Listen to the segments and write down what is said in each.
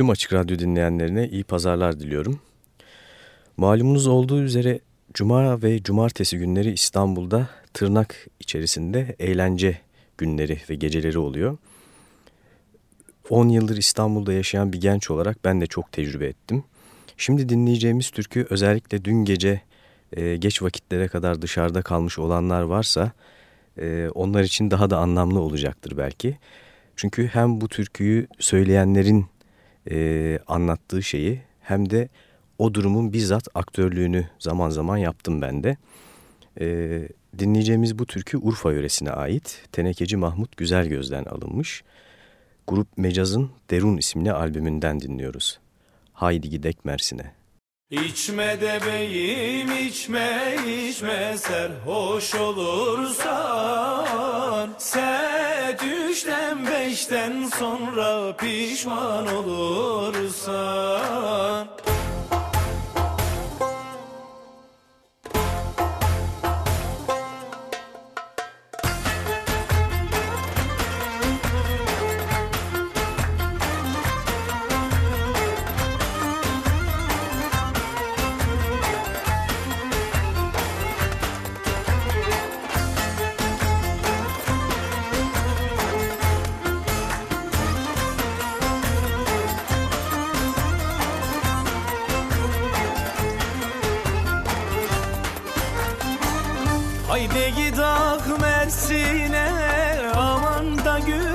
Tüm Açık Radyo dinleyenlerine iyi pazarlar diliyorum. Malumunuz olduğu üzere Cuma ve Cumartesi günleri İstanbul'da tırnak içerisinde eğlence günleri ve geceleri oluyor. 10 yıldır İstanbul'da yaşayan bir genç olarak ben de çok tecrübe ettim. Şimdi dinleyeceğimiz türkü özellikle dün gece e, geç vakitlere kadar dışarıda kalmış olanlar varsa e, onlar için daha da anlamlı olacaktır belki. Çünkü hem bu türküyü söyleyenlerin e, anlattığı şeyi hem de o durumun bizzat aktörlüğünü zaman zaman yaptım ben de. E, dinleyeceğimiz bu türkü Urfa yöresine ait Tenekeci Mahmut Güzelgöz'den alınmış. Grup Mecaz'ın Derun isimli albümünden dinliyoruz. Haydi gidek Mersin'e. İçme de beyim içme içme. Serhoş olursan Set üçten beşten sonra pişman olursan Haydi gidak Mersin'e aman da güzeller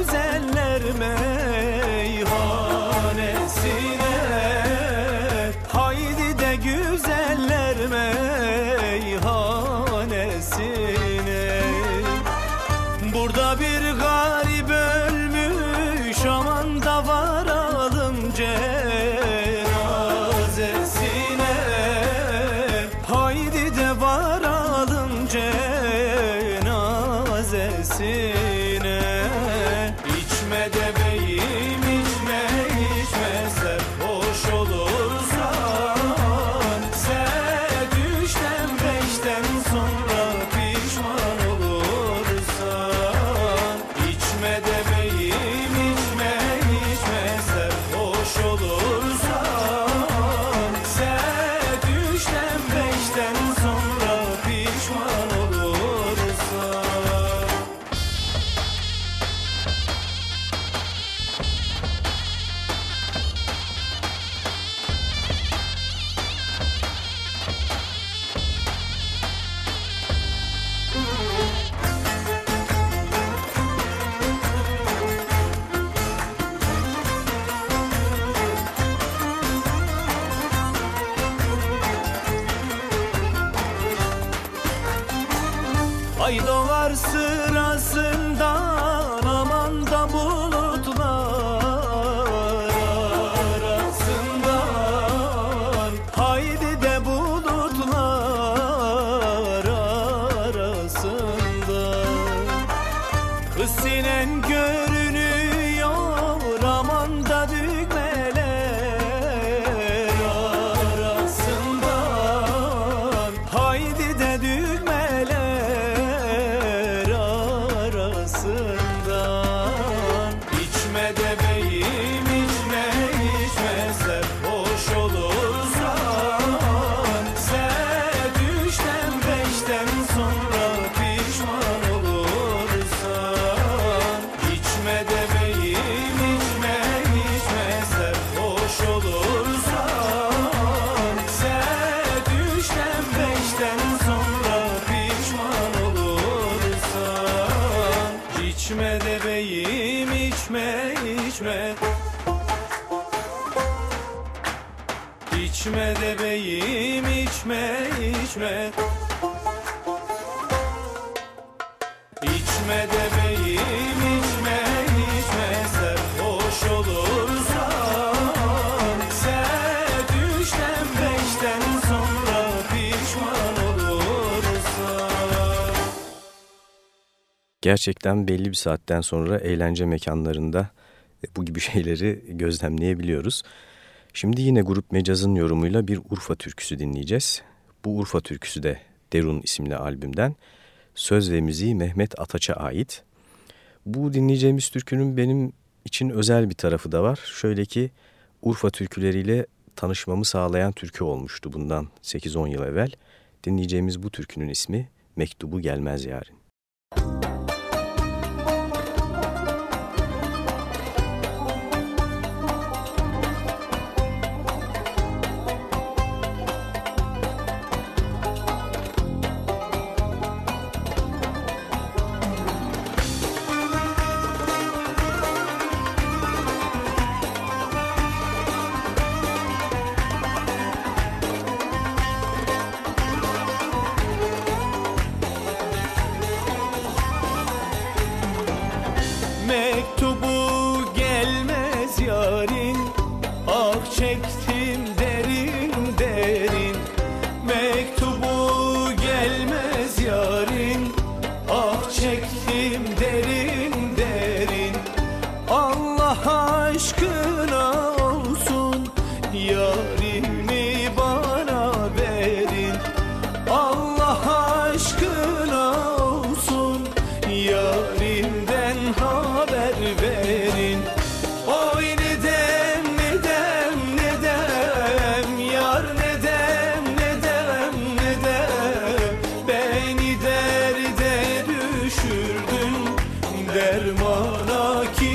gerçekten belli bir saatten sonra eğlence mekanlarında e, bu gibi şeyleri gözlemleyebiliyoruz. Şimdi yine Grup Mecaz'ın yorumuyla bir Urfa türküsü dinleyeceğiz. Bu Urfa türküsü de Derun isimli albümden. Söz ve müziği Mehmet Ataç'a ait. Bu dinleyeceğimiz türkünün benim için özel bir tarafı da var. Şöyle ki Urfa türküleriyle tanışmamı sağlayan türkü olmuştu bundan 8-10 yıl evvel. Dinleyeceğimiz bu türkünün ismi Mektubu Gelmez Yarın. dermana ki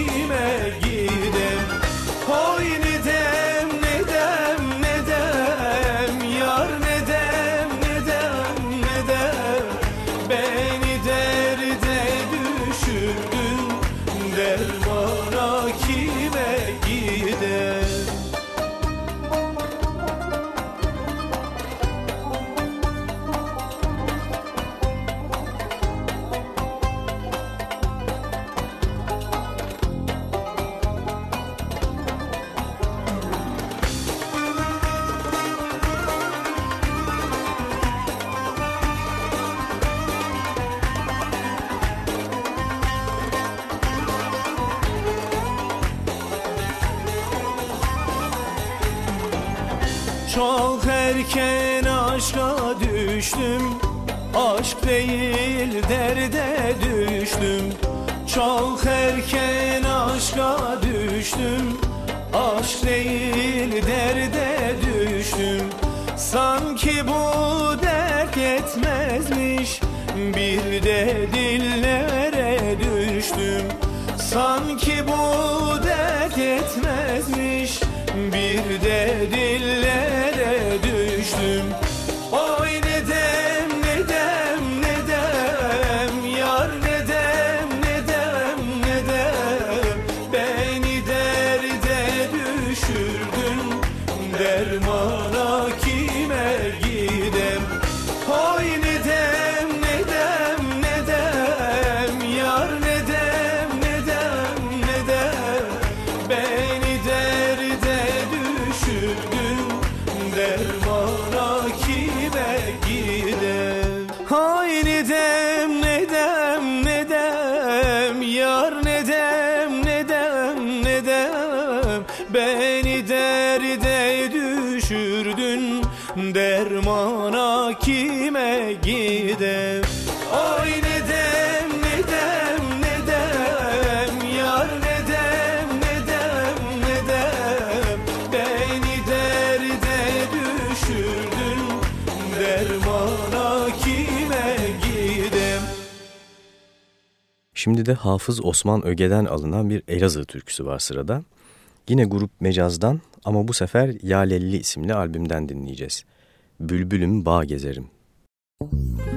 derman. Şimdi de Hafız Osman Öge'den alınan bir Elazığ türküsü var sırada. Yine grup Mecaz'dan ama bu sefer Yalelli isimli albümden dinleyeceğiz. Bülbülüm Bağ Gezerim. Müzik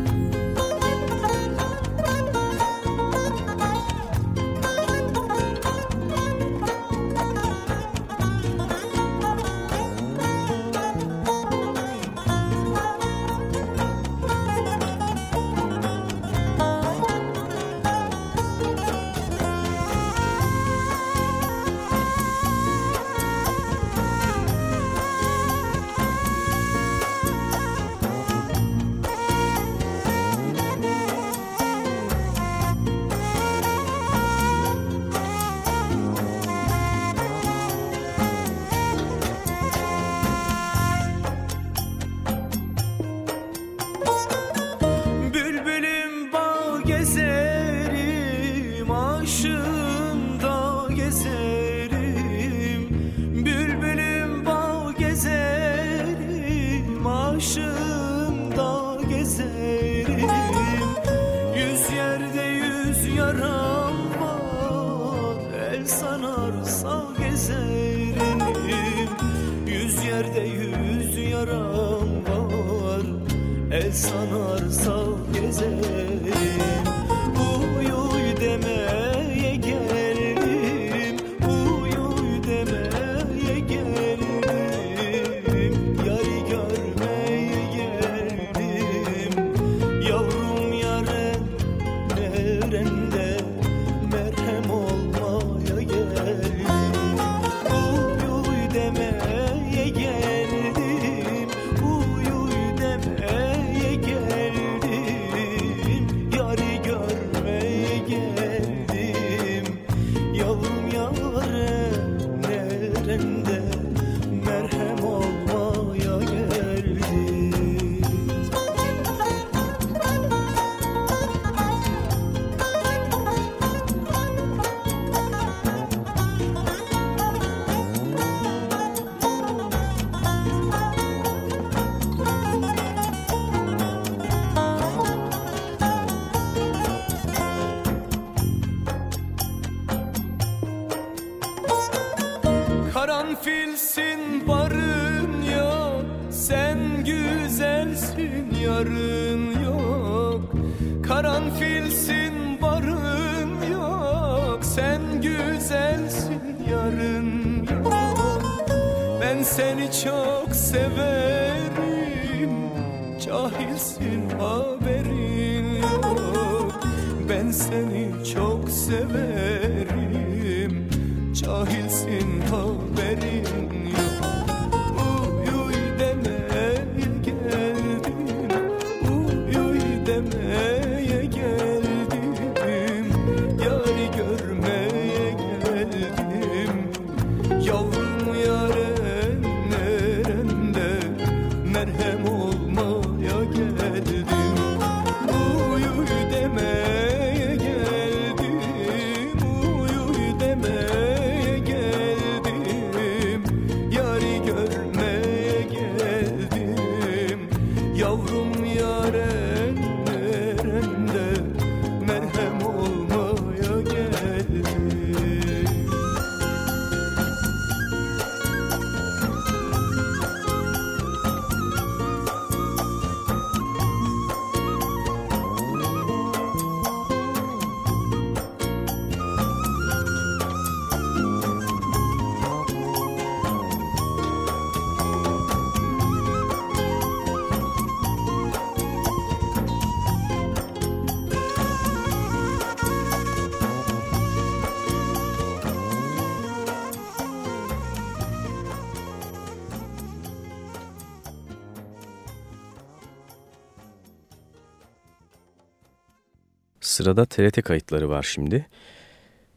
Sırada TRT kayıtları var şimdi.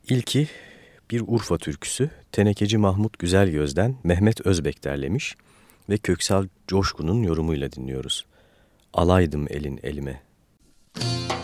İlki bir Urfa türküsü Tenekeci Mahmut Güzelgöz'den Mehmet Özbek derlemiş ve Köksal Coşkun'un yorumuyla dinliyoruz. Alaydım elin elime. Müzik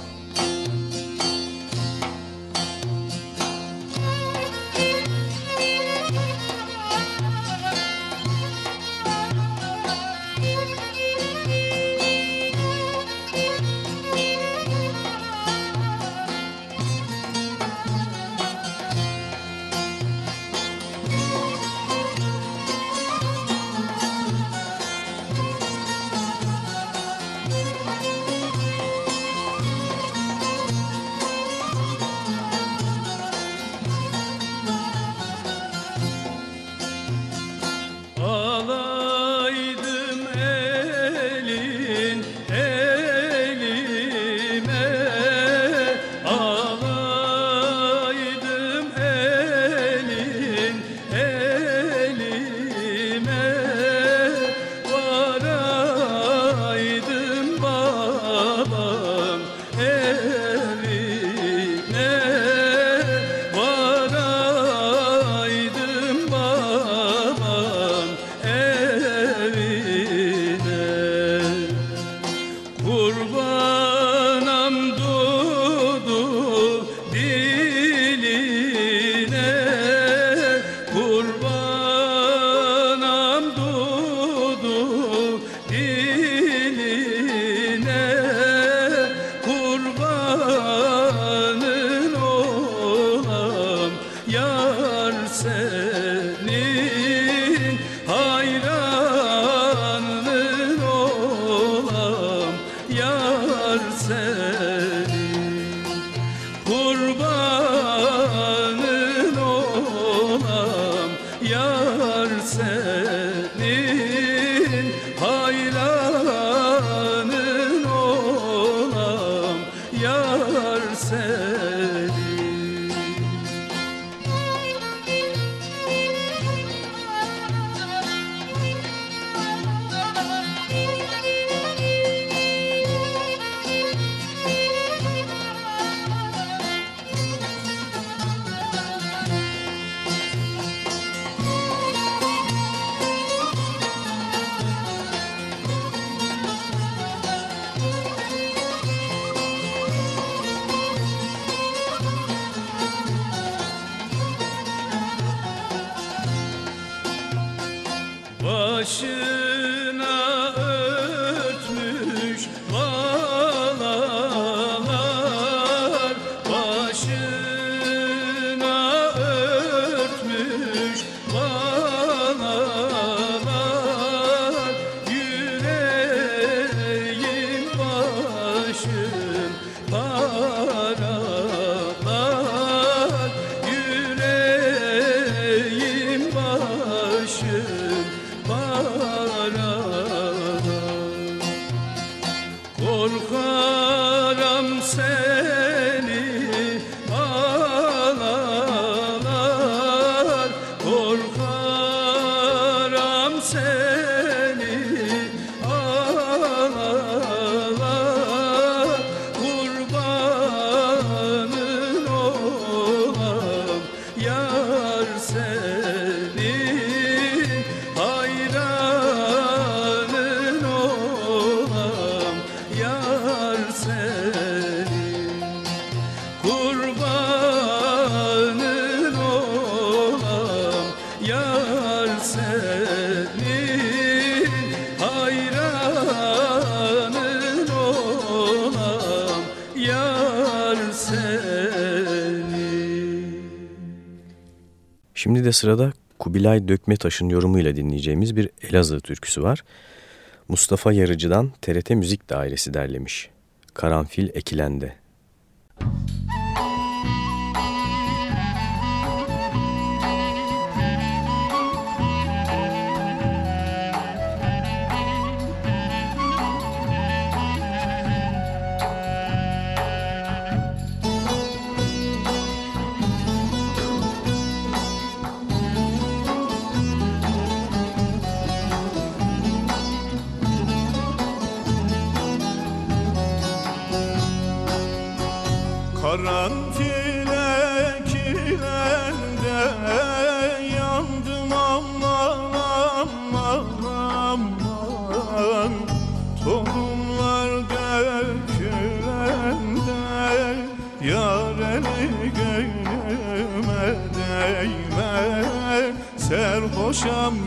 Şimdi de sırada Kubilay Dökmetaş'ın yorumuyla dinleyeceğimiz bir Elazığ türküsü var. Mustafa Yarıcı'dan TRT Müzik Dairesi derlemiş. Karanfil Ekilende. Müzik Serhoşam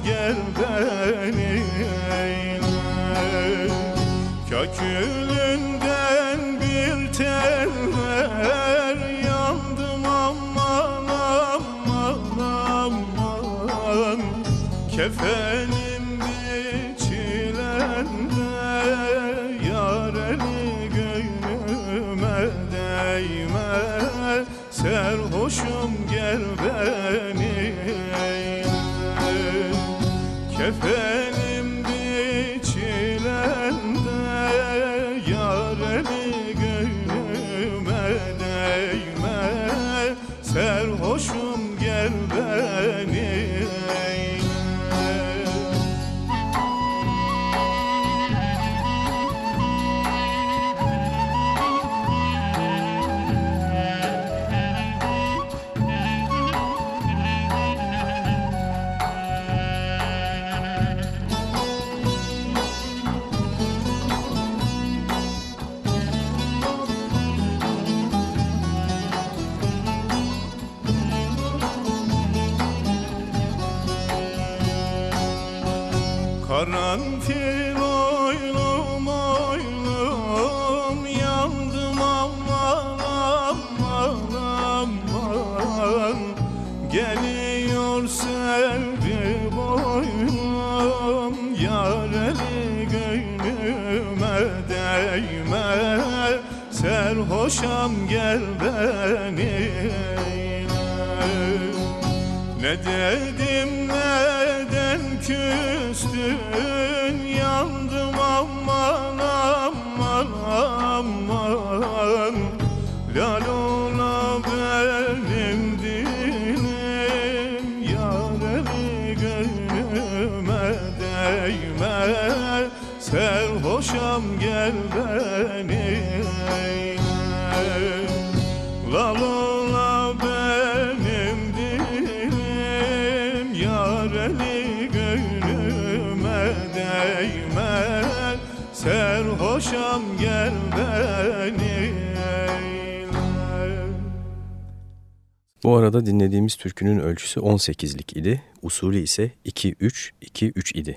Serhoşam gel beni. Ne dedim neden küstün? Yandım aman aman aman. Lalula benim dilim Yar eli gönlüme değme Serhoşam gel beni Bu arada dinlediğimiz türkünün ölçüsü 18'lik idi. Usulü ise 2-3-2-3 idi.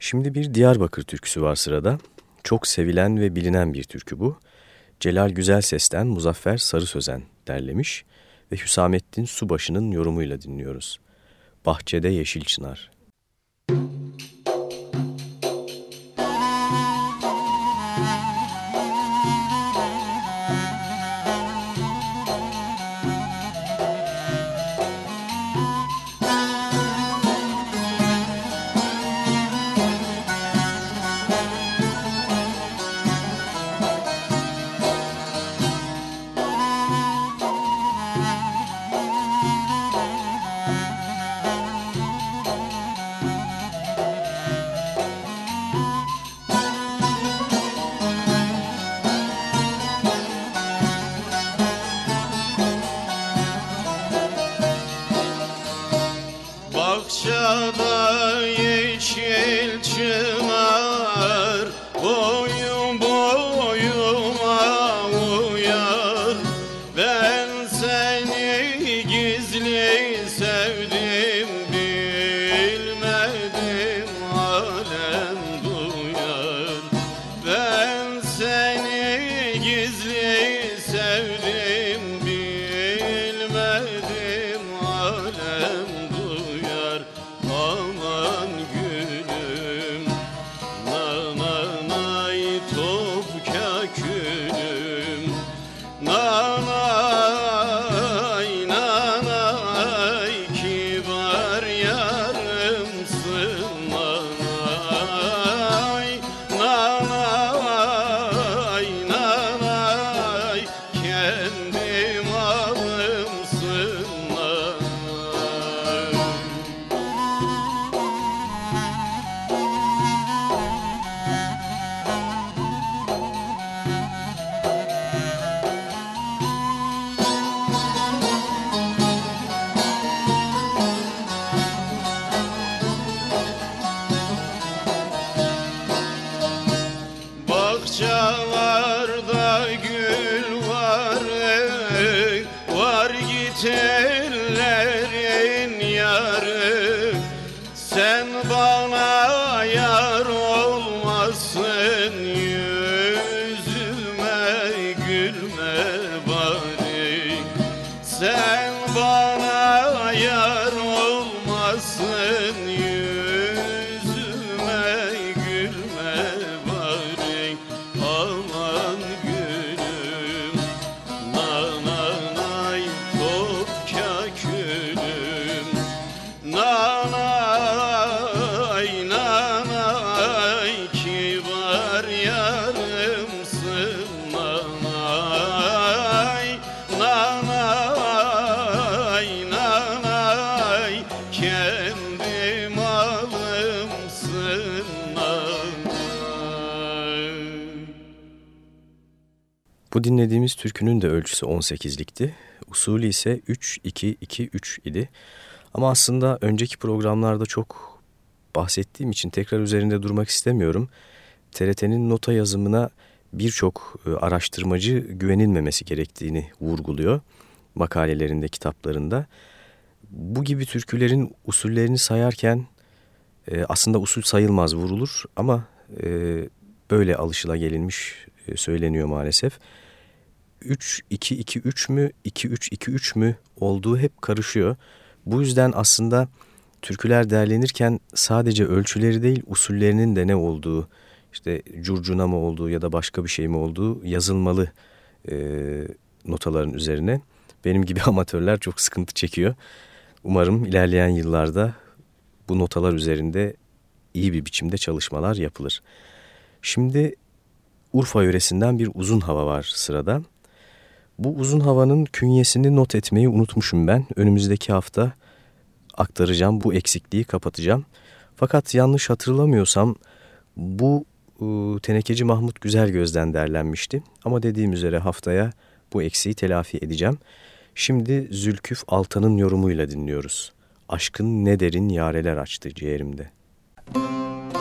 Şimdi bir Diyarbakır türküsü var sırada. Çok sevilen ve bilinen bir türkü bu. Celal Güzel Ses'ten Muzaffer Sarı Sözen derlemiş ve Hüsamettin Subaşı'nın yorumuyla dinliyoruz. Bahçede Yeşil Çınar. Bu dinlediğimiz türkünün de ölçüsü 18'likti. Usulü ise 3-2-2-3 idi. Ama aslında önceki programlarda çok bahsettiğim için tekrar üzerinde durmak istemiyorum. TRT'nin nota yazımına birçok e, araştırmacı güvenilmemesi gerektiğini vurguluyor makalelerinde, kitaplarında. Bu gibi türkülerin usullerini sayarken e, aslında usul sayılmaz vurulur ama e, böyle alışıla gelinmiş söyleniyor maalesef. 3-2-2-3 mü 2-3-2-3 mü olduğu hep karışıyor. Bu yüzden aslında türküler derlenirken sadece ölçüleri değil usullerinin de ne olduğu, işte curcuna mı olduğu ya da başka bir şey mi olduğu yazılmalı e, notaların üzerine. Benim gibi amatörler çok sıkıntı çekiyor. Umarım ilerleyen yıllarda bu notalar üzerinde iyi bir biçimde çalışmalar yapılır. Şimdi Urfa yöresinden bir uzun hava var sırada. Bu uzun havanın künyesini not etmeyi unutmuşum ben. Önümüzdeki hafta aktaracağım, bu eksikliği kapatacağım. Fakat yanlış hatırlamıyorsam bu e, Tenekeci Mahmut Güzel Gözden derlenmişti. Ama dediğim üzere haftaya bu eksiği telafi edeceğim. Şimdi Zülküf Altan'ın yorumuyla dinliyoruz. Aşkın ne derin yareler açtı ciğerimde. Geçti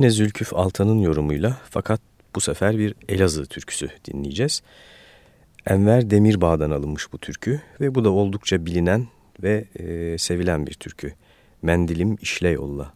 Yine Zülküf Altan'ın yorumuyla fakat bu sefer bir Elazığ türküsü dinleyeceğiz. Enver Demirbağ'dan alınmış bu türkü ve bu da oldukça bilinen ve e, sevilen bir türkü. Mendilim işle yolla.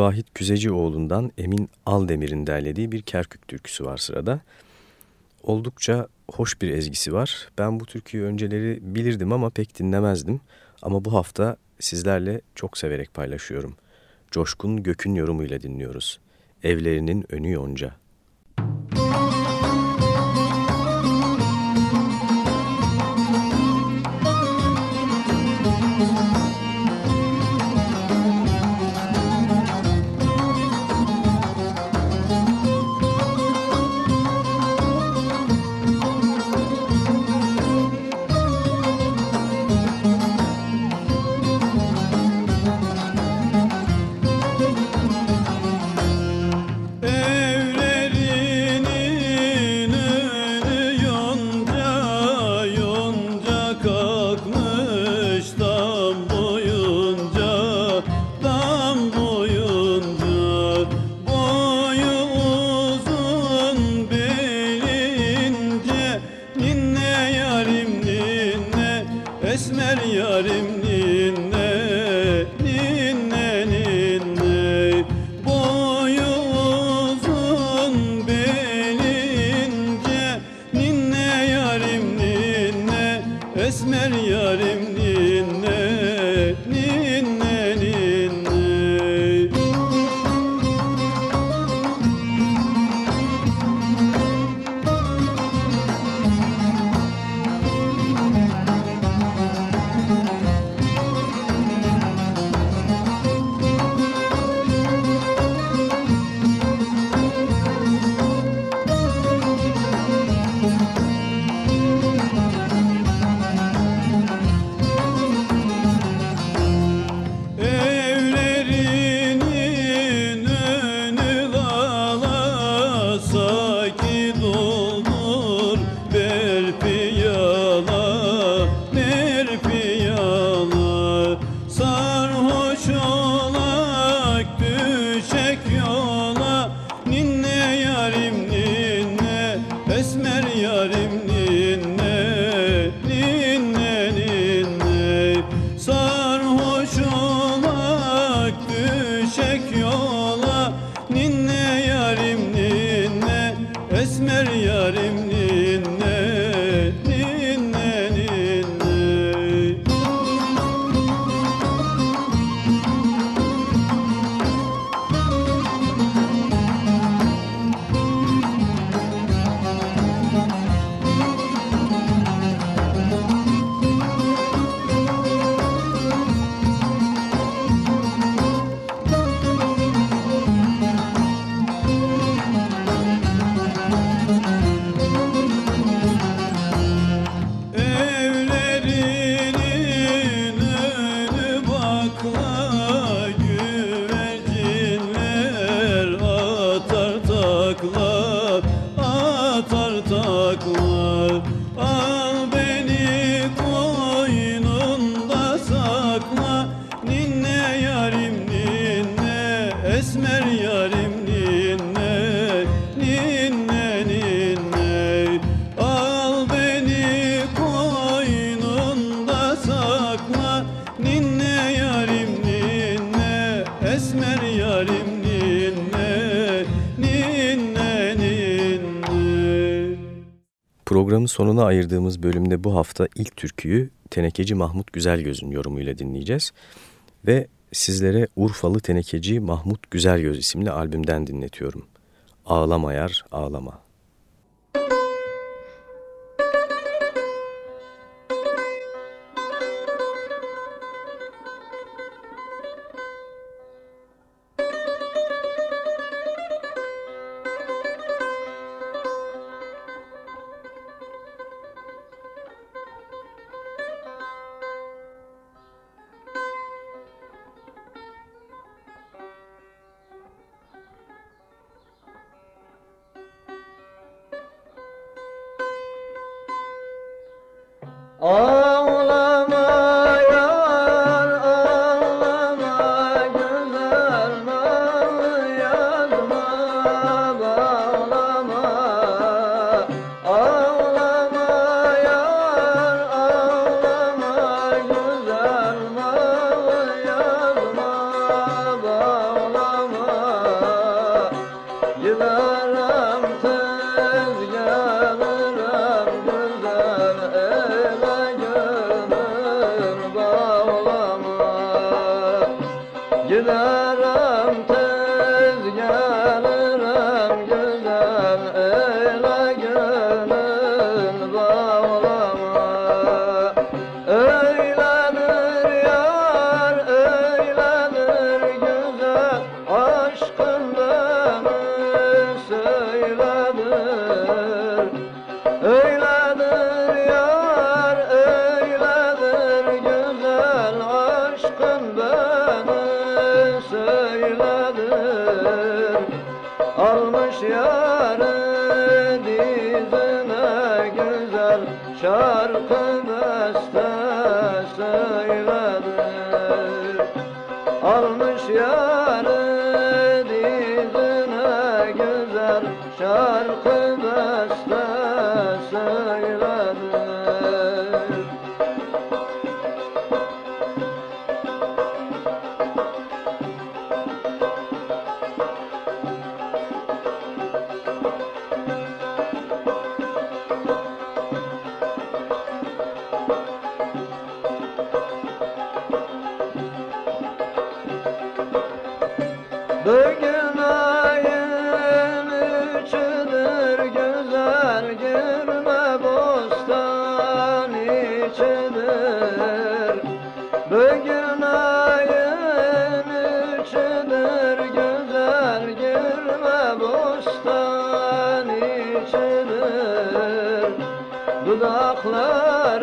Abdülvahit Küzecioğlu'ndan Emin Aldemir'in derlediği bir Kerkük türküsü var sırada. Oldukça hoş bir ezgisi var. Ben bu türküyü önceleri bilirdim ama pek dinlemezdim. Ama bu hafta sizlerle çok severek paylaşıyorum. Coşkun Gök'ün yorumuyla dinliyoruz. Evlerinin önü yonca. Programın sonuna ayırdığımız bölümde bu hafta ilk türküyü Tenekeci Mahmut Güzelgöz'ün yorumuyla dinleyeceğiz. Ve sizlere Urfalı Tenekeci Mahmut Güzelgöz isimli albümden dinletiyorum. Ağlama Cülara ağlama.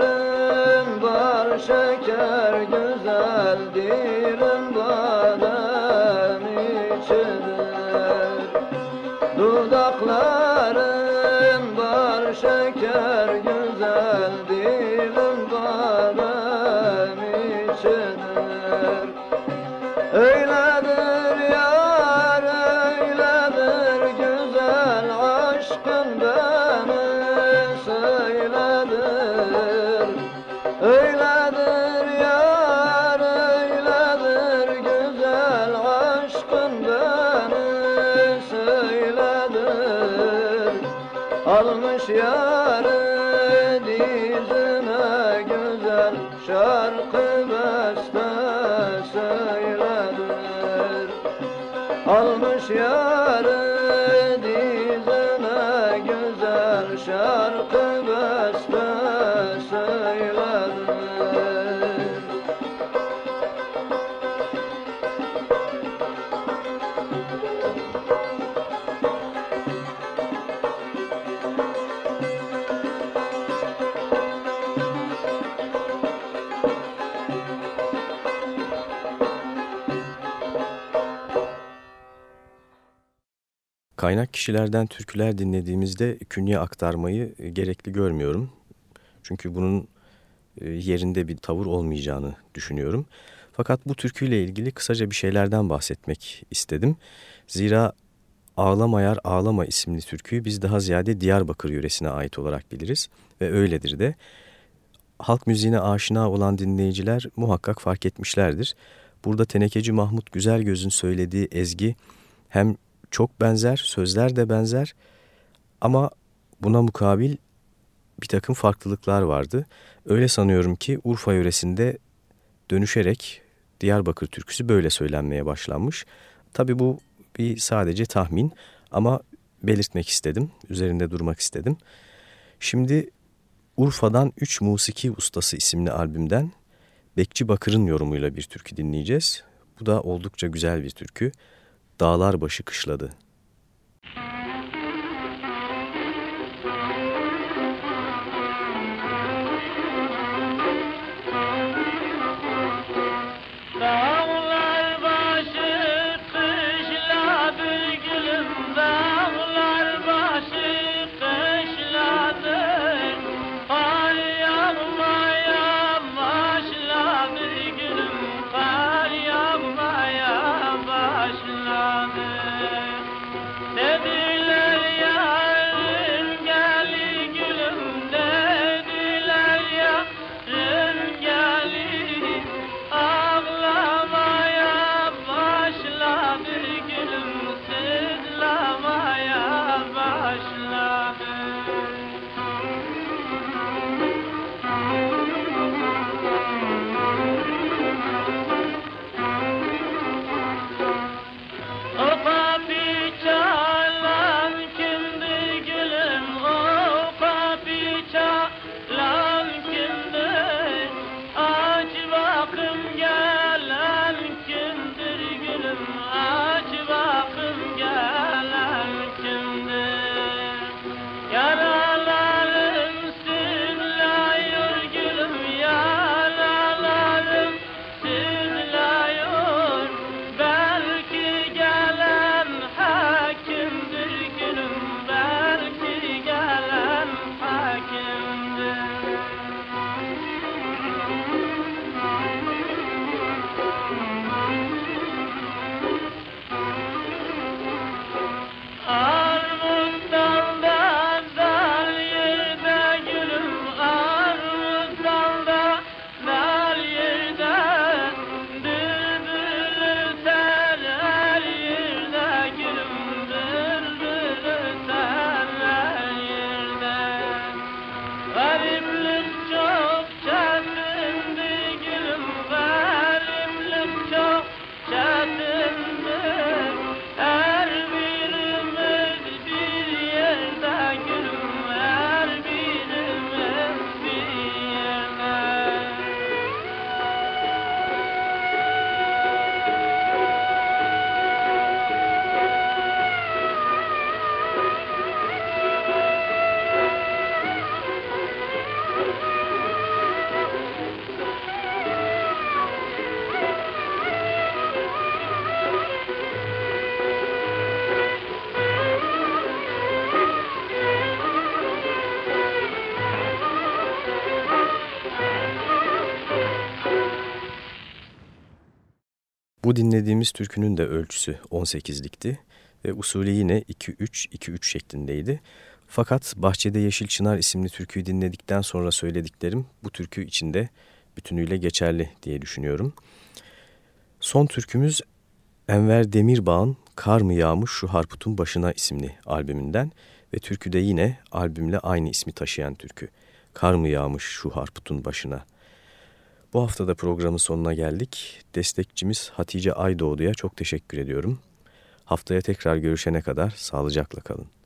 Kişilerden türküler dinlediğimizde künye aktarmayı e, gerekli görmüyorum. Çünkü bunun e, yerinde bir tavır olmayacağını düşünüyorum. Fakat bu türküyle ilgili kısaca bir şeylerden bahsetmek istedim. Zira Ağlama Yar Ağlama isimli türküyü biz daha ziyade Diyarbakır yöresine ait olarak biliriz ve öyledir de. Halk müziğine aşina olan dinleyiciler muhakkak fark etmişlerdir. Burada Tenekeci Mahmut Güzelgöz'ün söylediği ezgi hem çok benzer, sözler de benzer ama buna mukabil bir takım farklılıklar vardı. Öyle sanıyorum ki Urfa yöresinde dönüşerek Diyarbakır türküsü böyle söylenmeye başlanmış. Tabi bu bir sadece tahmin ama belirtmek istedim, üzerinde durmak istedim. Şimdi Urfa'dan Üç Musiki Ustası isimli albümden Bekçi Bakır'ın yorumuyla bir türkü dinleyeceğiz. Bu da oldukça güzel bir türkü. Dağlar başı kışladı. Bu dinlediğimiz türkünün de ölçüsü 18'likti ve usulü yine 2-3-2-3 şeklindeydi. Fakat Bahçede Yeşil Çınar isimli türküyü dinledikten sonra söylediklerim bu türkü içinde bütünüyle geçerli diye düşünüyorum. Son türkümüz Enver Demirbağ'ın Kar mı Yağmış Şu Harput'un Başına isimli albümünden ve türkü de yine albümle aynı ismi taşıyan türkü. Kar mı yağmış şu harputun başına bu hafta da programın sonuna geldik. Destekçimiz Hatice Aydoğdu'ya çok teşekkür ediyorum. Haftaya tekrar görüşene kadar sağlıcakla kalın.